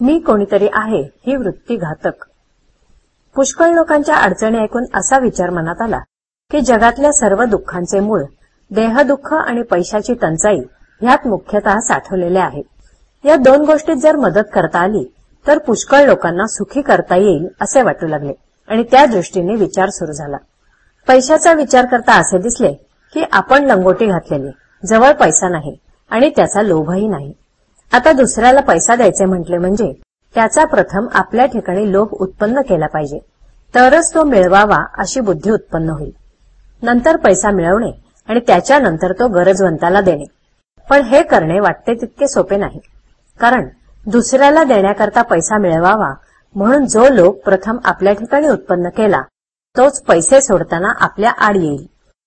मी कोणीतरी आहे ही वृत्ती घातक. पुष्कळ लोकांच्या अडचणी ऐकून असा विचार मनात आला की जगातल्या सर्व दुःखांचे मूळ देहदुःख आणि पैशाची टंचाई ह्यात मुख्यतः साठवलेले आहे. या दोन गोष्टीत जर मदत करता आली तर पुष्कळ लोकांना सुखी करता येईल असे वाटू लागले. आणि त्या दृष्टीने विचार सुरू झाला. पैशाचा विचार करता असे दिसले की आपण लंगोटी घातलेली जवळ पैसा नाही आणि त्याचा लोभही नाही. आता दुसऱ्याला पैसा द्यायचे म्हटले म्हणजे त्याचा प्रथम आपल्या ठिकाणी लोभ उत्पन्न केला पाहिजे. तरच तो मिळवावा अशी बुद्धी उत्पन्न होईल. नंतर पैसा मिळवणे आणि त्याच्यानंतर तो गरजवंताला देणे. पण हे करणे वाटते तितके सोपे नाही. कारण दुसऱ्याला देण्याकरता पैसा मिळवावा म्हणून जो लोक प्रथम आपल्या ठिकाणी उत्पन्न केला तोच पैसे सोडताना आपल्या आड येईल.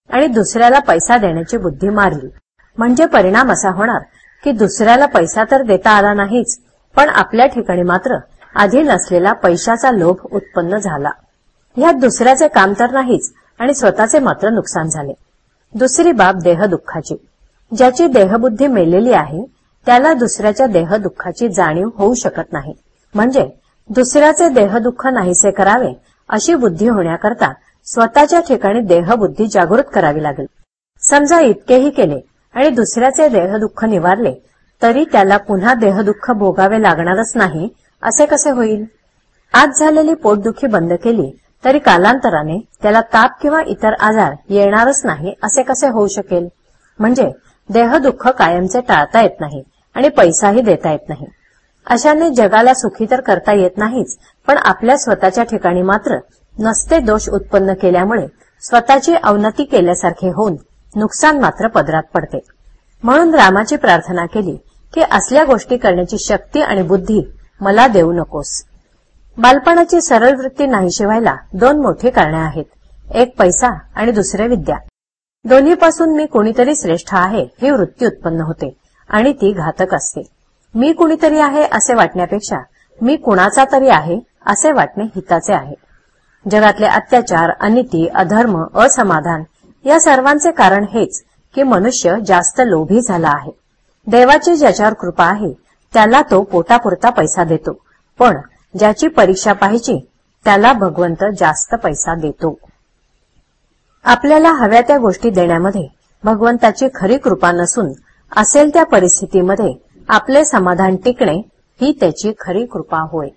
आणि दुसऱ्याला पैसा देण्याची बुद्धी मारली. म्हणजे परिणाम असा होणार की दुसऱ्याला पैसा तर देता आला नाहीच पण आपल्या ठिकाणी मात्र आधी नसलेला पैशाचा लोभ उत्पन्न झाला. ह्यात दुसऱ्याचे काम तर नाहीच आणि स्वतःचे मात्र नुकसान झाले. दुसरी बाब देहदुःखाची ज्याची देहबुद्धी मेलेली आहे त्याला दुसऱ्याच्या देहदुःखाची जाणीव होऊ शकत नाही. म्हणजे दुसऱ्याचे देहदुःख नाहीसे करावे अशी बुद्धी होण्याकरता स्वतःच्या ठिकाणी देहबुद्धी जागृत करावी लागेल. समजा इतकेही केले आणि दुसऱ्याचे देहदुःख निवारले तरी त्याला पुन्हा देहदुःख भोगावे लागणारच नाही असे कसे होईल? आज झालेली पोटदुखी बंद केली तरी कालांतराने त्याला ताप किंवा इतर आजार येणारच नाही असे कसे होऊ शकेल? म्हणजे देहदुःख कायमचे टाळता येत नाही आणि पैसाही देता येत नाही. अशाने जगाला सुखी तर करता येत नाहीच पण आपल्या स्वतःच्या ठिकाणी मात्र नसते दोष उत्पन्न केल्यामुळे स्वतःची अवनती केल्यासारखे होऊन नुकसान मात्र पदरात पडते. म्हणून रामाची प्रार्थना केली की असल्या गोष्टी करण्याची शक्ती आणि बुद्धी मला देऊ नकोस. बालपणाची सरळ वृत्ती नाहीशी व्हायला दोन मोठी कारणे आहेत. एक पैसा आणि दुसरे विद्या. दोन्हीपासून मी कुणीतरी श्रेष्ठ आहे ही वृत्ती उत्पन्न होते आणि ती घातक असते. मी कुणीतरी आहे असे वाटण्यापेक्षा मी कुणाचा तरी आहे असे वाटणे हिताचे आहे. जगातले अत्याचार अनिती अधर्म असमाधान या सर्वांचे कारण हेच की मनुष्य जास्त लोभी झाला आहे. देवाची ज्याच्यावर कृपा आहे त्याला तो पोटापुरता पैसा देतो. पण ज्याची परीक्षा पाहिजे त्याला भगवंत जास्त पैसा देतो. आपल्याला हव्या त्या गोष्टी देण्यामध्ये भगवंताची खरी कृपा नसून असेल त्या परिस्थितीमध्ये आपले समाधान टिकणे ही त्याची खरी कृपा होय.